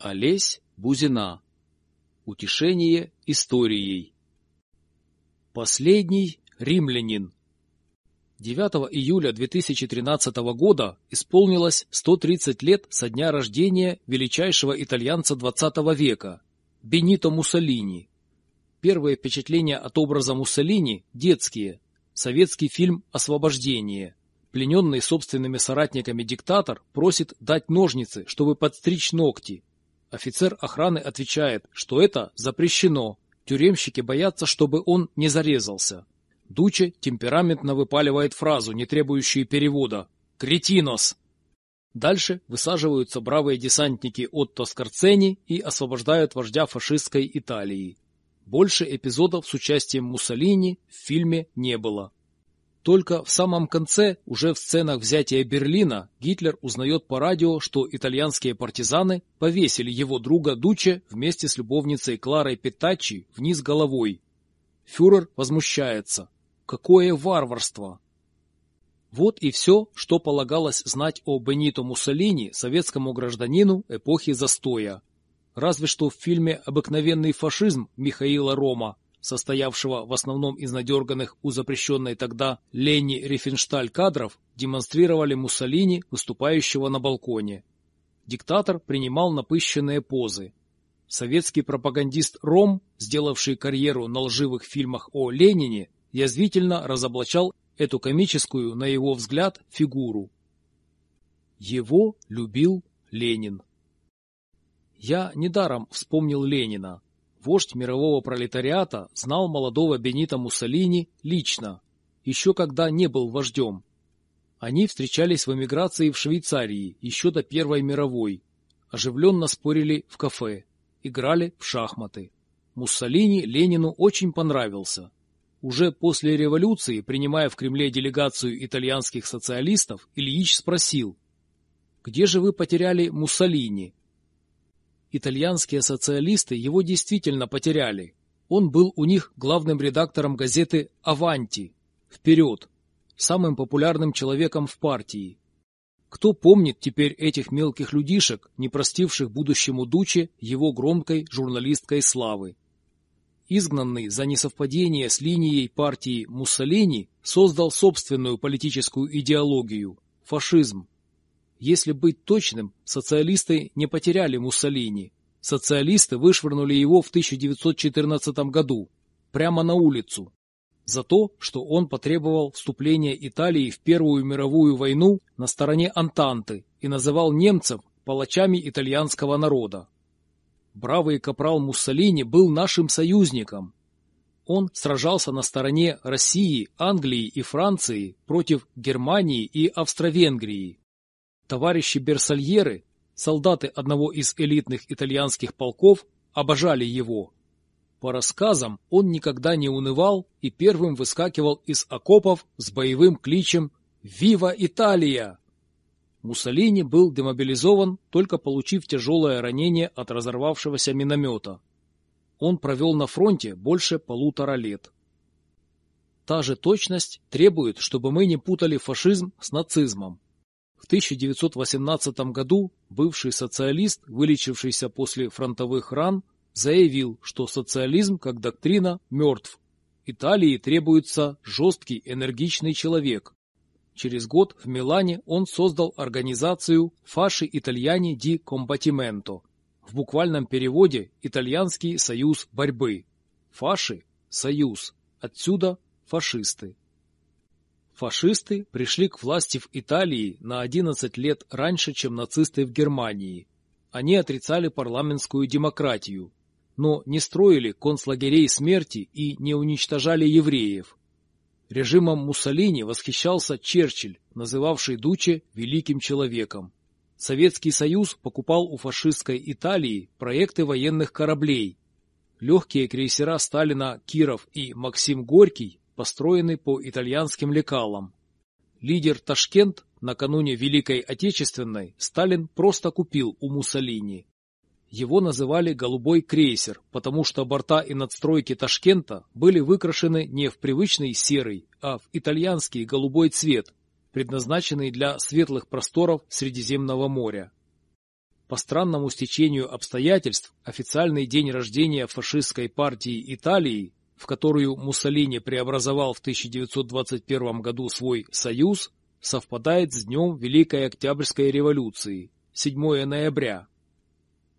Олесь Бузина. Утешение историей. Последний римлянин. 9 июля 2013 года исполнилось 130 лет со дня рождения величайшего итальянца XX века Бенито Муссолини. Первые впечатления от образа Муссолини – детские. Советский фильм «Освобождение». Плененный собственными соратниками диктатор просит дать ножницы, чтобы подстричь ногти, Офицер охраны отвечает, что это запрещено. Тюремщики боятся, чтобы он не зарезался. Дуче темпераментно выпаливает фразу, не требующую перевода. «Кретинос!» Дальше высаживаются бравые десантники Отто Скорцени и освобождают вождя фашистской Италии. Больше эпизодов с участием Муссолини в фильме не было. Только в самом конце, уже в сценах взятия Берлина, Гитлер узнает по радио, что итальянские партизаны повесили его друга Дуче вместе с любовницей Кларой Петачи вниз головой. Фюрер возмущается. Какое варварство! Вот и все, что полагалось знать о Бенито Муссолини советскому гражданину эпохи застоя. Разве что в фильме «Обыкновенный фашизм» Михаила Рома состоявшего в основном из надерганных у запрещенной тогда Ленни Рифеншталь кадров, демонстрировали Муссолини, выступающего на балконе. Диктатор принимал напыщенные позы. Советский пропагандист Ром, сделавший карьеру на лживых фильмах о Ленине, язвительно разоблачал эту комическую, на его взгляд, фигуру. Его любил Ленин. Я недаром вспомнил Ленина вождь мирового пролетариата, знал молодого Бенита Муссолини лично, еще когда не был вождем. Они встречались в эмиграции в Швейцарии еще до Первой мировой, оживленно спорили в кафе, играли в шахматы. Муссолини Ленину очень понравился. Уже после революции, принимая в Кремле делегацию итальянских социалистов, Ильич спросил, «Где же вы потеряли Муссолини?» Итальянские социалисты его действительно потеряли. Он был у них главным редактором газеты «Аванти» «Вперед», самым популярным человеком в партии. Кто помнит теперь этих мелких людишек, не простивших будущему Дуче его громкой журналистской славы? Изгнанный за несовпадение с линией партии Муссолини создал собственную политическую идеологию – фашизм, если быть точным, социалисты не потеряли Муссолини. Социалисты вышвырнули его в 1914 году, прямо на улицу, за то, что он потребовал вступления Италии в Первую мировую войну на стороне Антанты и называл немцев палачами итальянского народа. Бравый капрал Муссолини был нашим союзником. Он сражался на стороне России, Англии и Франции против Германии и Австро-Венгрии. Товарищи Берсальеры, солдаты одного из элитных итальянских полков, обожали его. По рассказам, он никогда не унывал и первым выскакивал из окопов с боевым кличем «Вива Италия!». Муссолини был демобилизован, только получив тяжелое ранение от разорвавшегося миномета. Он провел на фронте больше полутора лет. Та же точность требует, чтобы мы не путали фашизм с нацизмом. В 1918 году бывший социалист, вылечившийся после фронтовых ран, заявил, что социализм как доктрина мертв. Италии требуется жесткий, энергичный человек. Через год в Милане он создал организацию «Фаши Итальяни ди Комбатименто», в буквальном переводе «Итальянский союз борьбы». Фаши – союз, отсюда фашисты. Фашисты пришли к власти в Италии на 11 лет раньше, чем нацисты в Германии. Они отрицали парламентскую демократию, но не строили концлагерей смерти и не уничтожали евреев. Режимом Муссолини восхищался Черчилль, называвший Дуче великим человеком. Советский Союз покупал у фашистской Италии проекты военных кораблей. Легкие крейсера Сталина Киров и Максим Горький построены по итальянским лекалам. Лидер Ташкент накануне Великой Отечественной Сталин просто купил у Муссолини. Его называли «голубой крейсер», потому что борта и надстройки Ташкента были выкрашены не в привычный серый, а в итальянский голубой цвет, предназначенный для светлых просторов Средиземного моря. По странному стечению обстоятельств официальный день рождения фашистской партии Италии, в которую Муссолини преобразовал в 1921 году свой «Союз», совпадает с днем Великой Октябрьской революции, 7 ноября.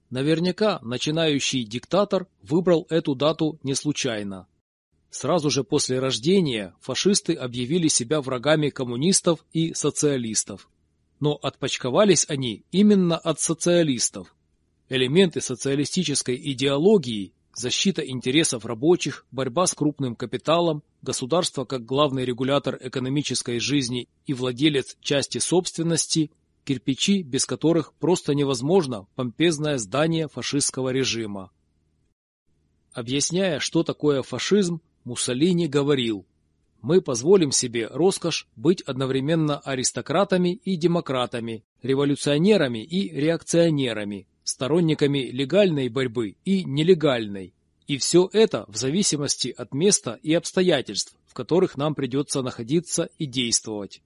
Наверняка начинающий диктатор выбрал эту дату не случайно. Сразу же после рождения фашисты объявили себя врагами коммунистов и социалистов. Но отпочковались они именно от социалистов. Элементы социалистической идеологии защита интересов рабочих, борьба с крупным капиталом, государство как главный регулятор экономической жизни и владелец части собственности, кирпичи, без которых просто невозможно помпезное здание фашистского режима. Объясняя, что такое фашизм, Муссолини говорил, «Мы позволим себе роскошь быть одновременно аристократами и демократами, революционерами и реакционерами, сторонниками легальной борьбы и нелегальной. И все это в зависимости от места и обстоятельств, в которых нам придется находиться и действовать.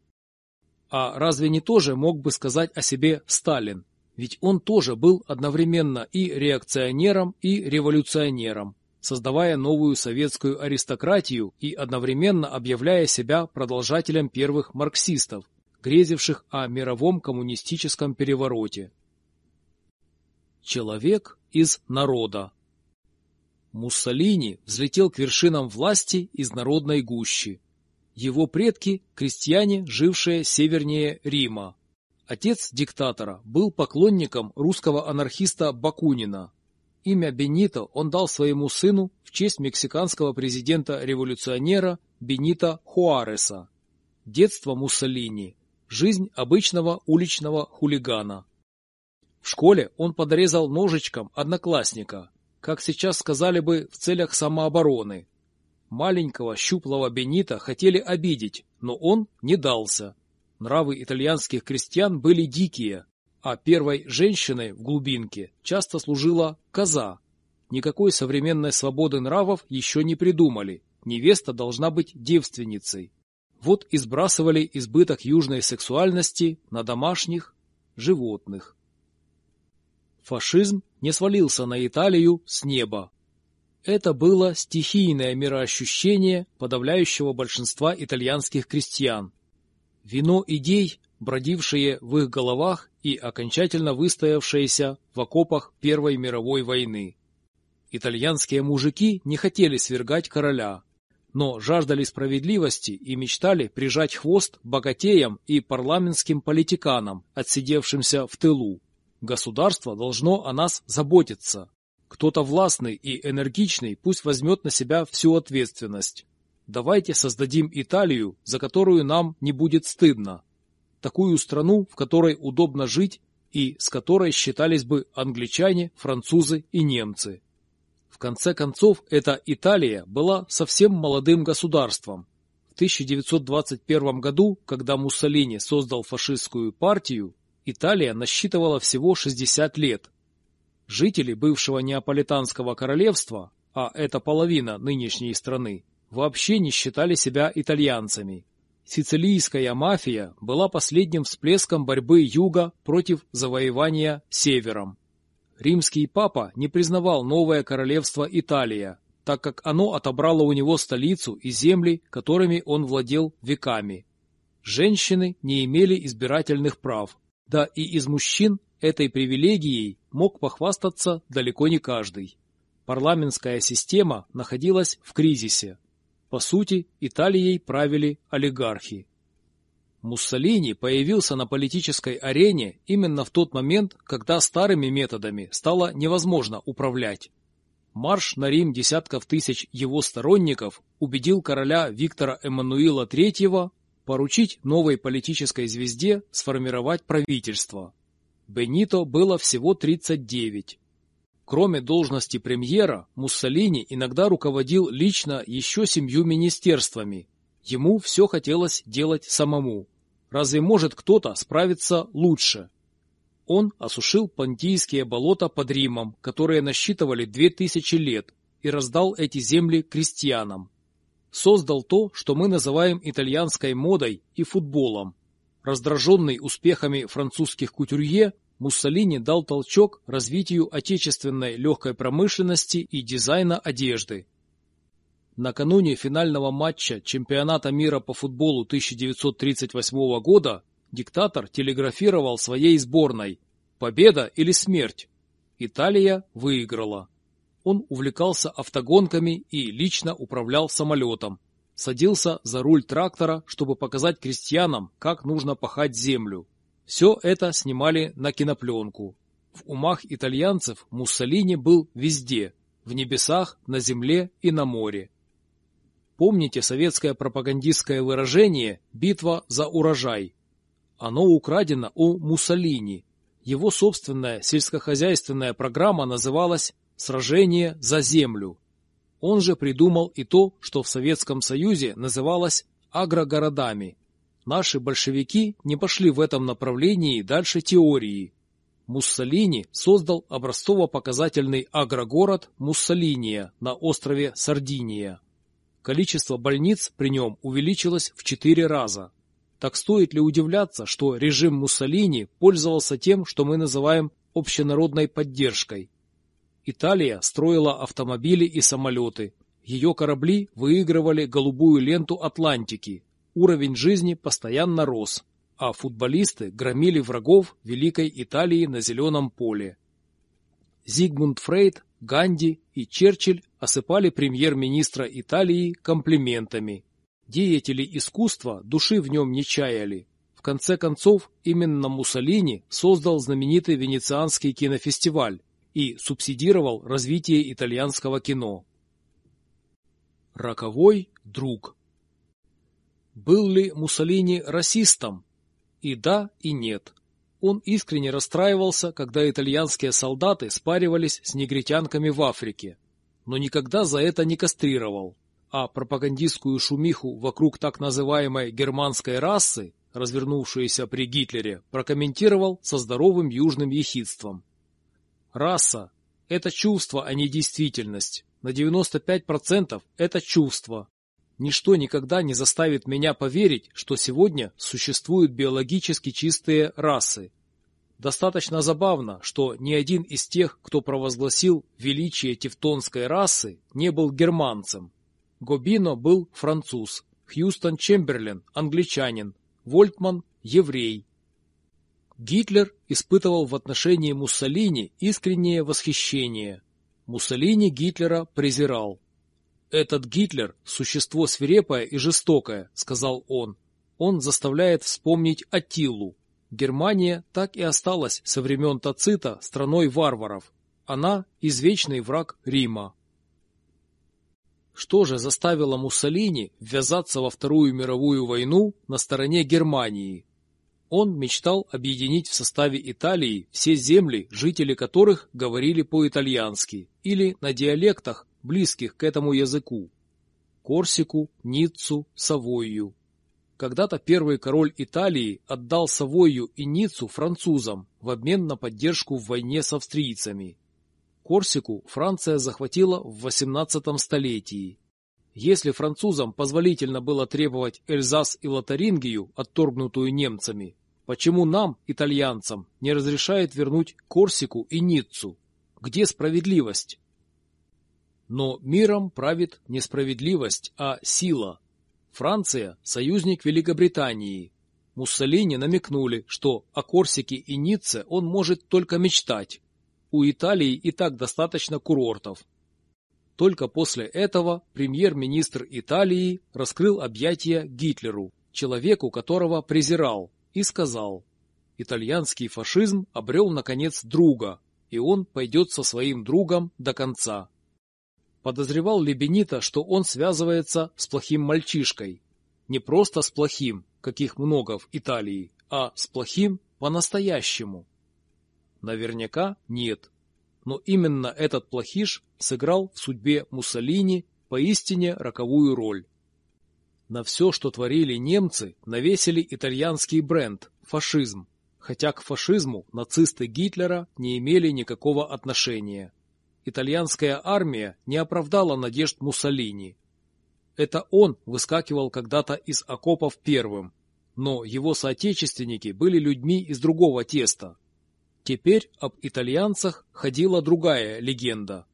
А разве не тоже мог бы сказать о себе Сталин? Ведь он тоже был одновременно и реакционером, и революционером, создавая новую советскую аристократию и одновременно объявляя себя продолжателем первых марксистов, грезивших о мировом коммунистическом перевороте. Человек из народа. Муссолини взлетел к вершинам власти из народной гущи. Его предки – крестьяне, жившие севернее Рима. Отец диктатора был поклонником русского анархиста Бакунина. Имя Бенито он дал своему сыну в честь мексиканского президента-революционера Бенито Хуареса. Детство Муссолини – жизнь обычного уличного хулигана. В школе он подрезал ножичком одноклассника, как сейчас сказали бы в целях самообороны. Маленького щуплого Бенита хотели обидеть, но он не дался. Нравы итальянских крестьян были дикие, а первой женщиной в глубинке часто служила коза. Никакой современной свободы нравов еще не придумали. Невеста должна быть девственницей. Вот и сбрасывали избыток южной сексуальности на домашних животных фашизм не свалился на Италию с неба. Это было стихийное мироощущение подавляющего большинства итальянских крестьян. Вино идей, бродившие в их головах и окончательно выстоявшиеся в окопах Первой мировой войны. Итальянские мужики не хотели свергать короля, но жаждали справедливости и мечтали прижать хвост богатеям и парламентским политиканам, отсидевшимся в тылу. Государство должно о нас заботиться. Кто-то властный и энергичный пусть возьмет на себя всю ответственность. Давайте создадим Италию, за которую нам не будет стыдно. Такую страну, в которой удобно жить и с которой считались бы англичане, французы и немцы. В конце концов, эта Италия была совсем молодым государством. В 1921 году, когда Муссолини создал фашистскую партию, Италия насчитывала всего 60 лет. Жители бывшего Неаполитанского королевства, а это половина нынешней страны, вообще не считали себя итальянцами. Сицилийская мафия была последним всплеском борьбы юга против завоевания севером. Римский папа не признавал новое королевство Италия, так как оно отобрало у него столицу и земли, которыми он владел веками. Женщины не имели избирательных прав, да и из мужчин этой привилегией мог похвастаться далеко не каждый. Парламентская система находилась в кризисе. По сути, Италией правили олигархи. Муссолини появился на политической арене именно в тот момент, когда старыми методами стало невозможно управлять. Марш на Рим десятков тысяч его сторонников убедил короля Виктора Эммануила III поручить новой политической звезде сформировать правительство. Бенито было всего 39. Кроме должности премьера, Муссолини иногда руководил лично еще семью министерствами. Ему все хотелось делать самому. Разве может кто-то справиться лучше? Он осушил понтийские болота под Римом, которые насчитывали 2000 лет, и раздал эти земли крестьянам создал то, что мы называем итальянской модой и футболом. Раздраженный успехами французских кутюрье, Муссолини дал толчок развитию отечественной легкой промышленности и дизайна одежды. Накануне финального матча чемпионата мира по футболу 1938 года диктатор телеграфировал своей сборной «Победа или смерть?» Италия выиграла. Он увлекался автогонками и лично управлял самолетом. Садился за руль трактора, чтобы показать крестьянам, как нужно пахать землю. Все это снимали на кинопленку. В умах итальянцев Муссолини был везде – в небесах, на земле и на море. Помните советское пропагандистское выражение «битва за урожай»? Оно украдено у Муссолини. Его собственная сельскохозяйственная программа называлась «Сражение за землю». Он же придумал и то, что в Советском Союзе называлось агрогородами – Наши большевики не пошли в этом направлении дальше теории. Муссолини создал образцово-показательный агрогород Муссолиния на острове Сардиния. Количество больниц при нем увеличилось в четыре раза. Так стоит ли удивляться, что режим Муссолини пользовался тем, что мы называем общенародной поддержкой? Италия строила автомобили и самолеты. Ее корабли выигрывали голубую ленту Атлантики, Уровень жизни постоянно рос, а футболисты громили врагов Великой Италии на зеленом поле. Зигмунд Фрейд, Ганди и Черчилль осыпали премьер-министра Италии комплиментами. Деятели искусства души в нем не чаяли. В конце концов, именно Муссолини создал знаменитый Венецианский кинофестиваль и субсидировал развитие итальянского кино. Роковой друг был ли Муссолини расистом? И да, и нет. Он искренне расстраивался, когда итальянские солдаты спаривались с негритянками в Африке, но никогда за это не кастрировал, а пропагандистскую шумиху вокруг так называемой германской расы, развернувшуюся при Гитлере, прокомментировал со здоровым южным ехидством. Раса – это чувство, а не действительность. На 95% это чувство, Ничто никогда не заставит меня поверить, что сегодня существуют биологически чистые расы. Достаточно забавно, что ни один из тех, кто провозгласил величие тевтонской расы, не был германцем. Гобино был француз, Хьюстон Чемберлен – англичанин, Вольтман – еврей. Гитлер испытывал в отношении Муссолини искреннее восхищение. Муссолини Гитлера презирал. «Этот Гитлер – существо свирепое и жестокое», – сказал он. Он заставляет вспомнить Атилу. Германия так и осталась со времен Тацита страной варваров. Она – извечный враг Рима. Что же заставило Муссолини ввязаться во Вторую мировую войну на стороне Германии? Он мечтал объединить в составе Италии все земли, жители которых говорили по-итальянски или на диалектах, близких к этому языку – Корсику, Ниццу, Савойю. Когда-то первый король Италии отдал Савойю и Ниццу французам в обмен на поддержку в войне с австрийцами. Корсику Франция захватила в XVIII столетии. Если французам позволительно было требовать Эльзас и Лотарингию, отторгнутую немцами, почему нам, итальянцам, не разрешает вернуть Корсику и Ниццу? Где справедливость? Но миром правит не справедливость, а сила. Франция – союзник Великобритании. Муссолини намекнули, что о Корсике и Ницце он может только мечтать. У Италии и так достаточно курортов. Только после этого премьер-министр Италии раскрыл объятия Гитлеру, человеку которого презирал, и сказал, итальянский фашизм обрел, наконец, друга, и он пойдет со своим другом до конца. Подозревал ли Бенита, что он связывается с плохим мальчишкой? Не просто с плохим, каких много в Италии, а с плохим по-настоящему? Наверняка нет. Но именно этот плохиш сыграл в судьбе Муссолини поистине роковую роль. На все, что творили немцы, навесили итальянский бренд – фашизм, хотя к фашизму нацисты Гитлера не имели никакого отношения итальянская армия не оправдала надежд Муссолини. Это он выскакивал когда-то из окопов первым, но его соотечественники были людьми из другого теста. Теперь об итальянцах ходила другая легенда.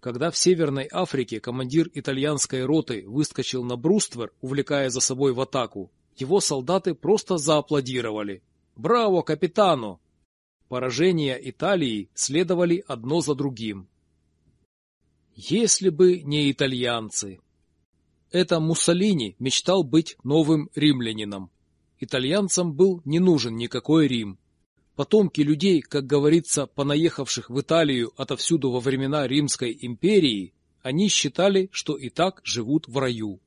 Когда в Северной Африке командир итальянской роты выскочил на бруствер, увлекая за собой в атаку, его солдаты просто зааплодировали. «Браво, капитану!» Поражения Италии следовали одно за другим. Если бы не итальянцы. Это Муссолини мечтал быть новым римлянином. Итальянцам был не нужен никакой Рим. Потомки людей, как говорится, понаехавших в Италию отовсюду во времена Римской империи, они считали, что и так живут в раю.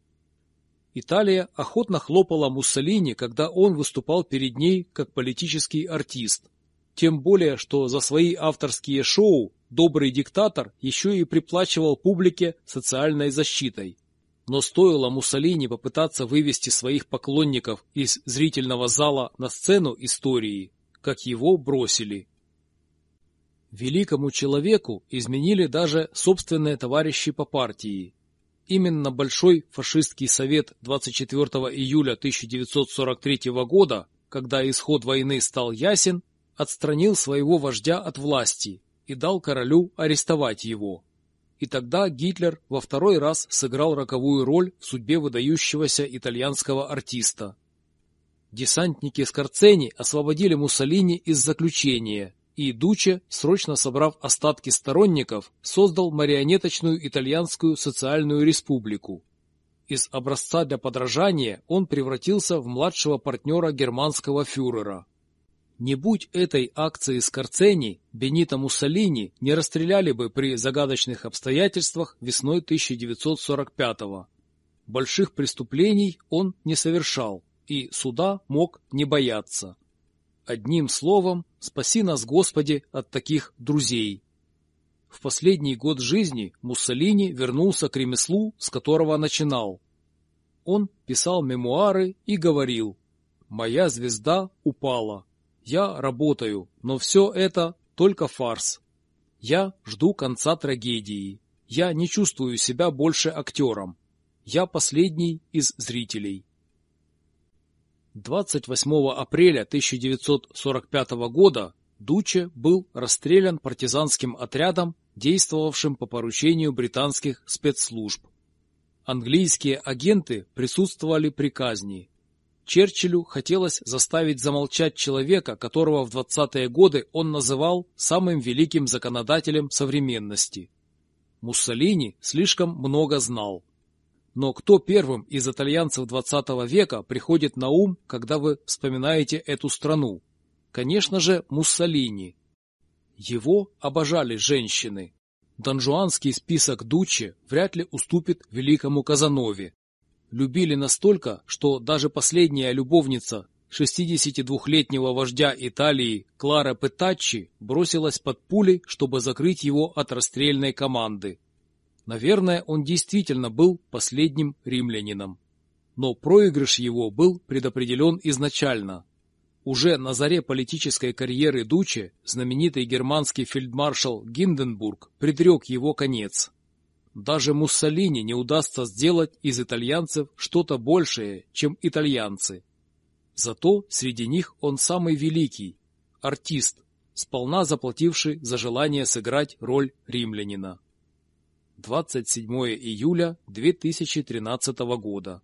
Италия охотно хлопала Муссолини, когда он выступал перед ней как политический артист. Тем более, что за свои авторские шоу добрый диктатор еще и приплачивал публике социальной защитой. Но стоило Муссолини попытаться вывести своих поклонников из зрительного зала на сцену истории, как его бросили. Великому человеку изменили даже собственные товарищи по партии. Именно Большой фашистский совет 24 июля 1943 года, когда исход войны стал ясен, отстранил своего вождя от власти и дал королю арестовать его. И тогда Гитлер во второй раз сыграл роковую роль в судьбе выдающегося итальянского артиста. Десантники Скорцени освободили Муссолини из заключения, и Дуче, срочно собрав остатки сторонников, создал марионеточную итальянскую социальную республику. Из образца для подражания он превратился в младшего партнера германского фюрера. Не будь этой акции Скорцени, Бенито Муссолини не расстреляли бы при загадочных обстоятельствах весной 1945-го. Больших преступлений он не совершал, и суда мог не бояться. Одним словом, спаси нас, Господи, от таких друзей. В последний год жизни Муссолини вернулся к ремеслу, с которого начинал. Он писал мемуары и говорил «Моя звезда упала». Я работаю, но все это только фарс. Я жду конца трагедии. Я не чувствую себя больше актером. Я последний из зрителей. 28 апреля 1945 года Дуче был расстрелян партизанским отрядом, действовавшим по поручению британских спецслужб. Английские агенты присутствовали при казни. Черчиллю хотелось заставить замолчать человека, которого в 20-е годы он называл самым великим законодателем современности. Муссолини слишком много знал. Но кто первым из итальянцев 20 века приходит на ум, когда вы вспоминаете эту страну? Конечно же, Муссолини. Его обожали женщины. Донжуанский список Дуччи вряд ли уступит великому Казанове любили настолько, что даже последняя любовница 62-летнего вождя Италии Клара Петаччи бросилась под пули, чтобы закрыть его от расстрельной команды. Наверное, он действительно был последним римлянином. Но проигрыш его был предопределен изначально. Уже на заре политической карьеры Дуче знаменитый германский фельдмаршал Гинденбург предрек его конец. Даже Муссолини не удастся сделать из итальянцев что-то большее, чем итальянцы. Зато среди них он самый великий, артист, сполна заплативший за желание сыграть роль римлянина. 27 июля 2013 года.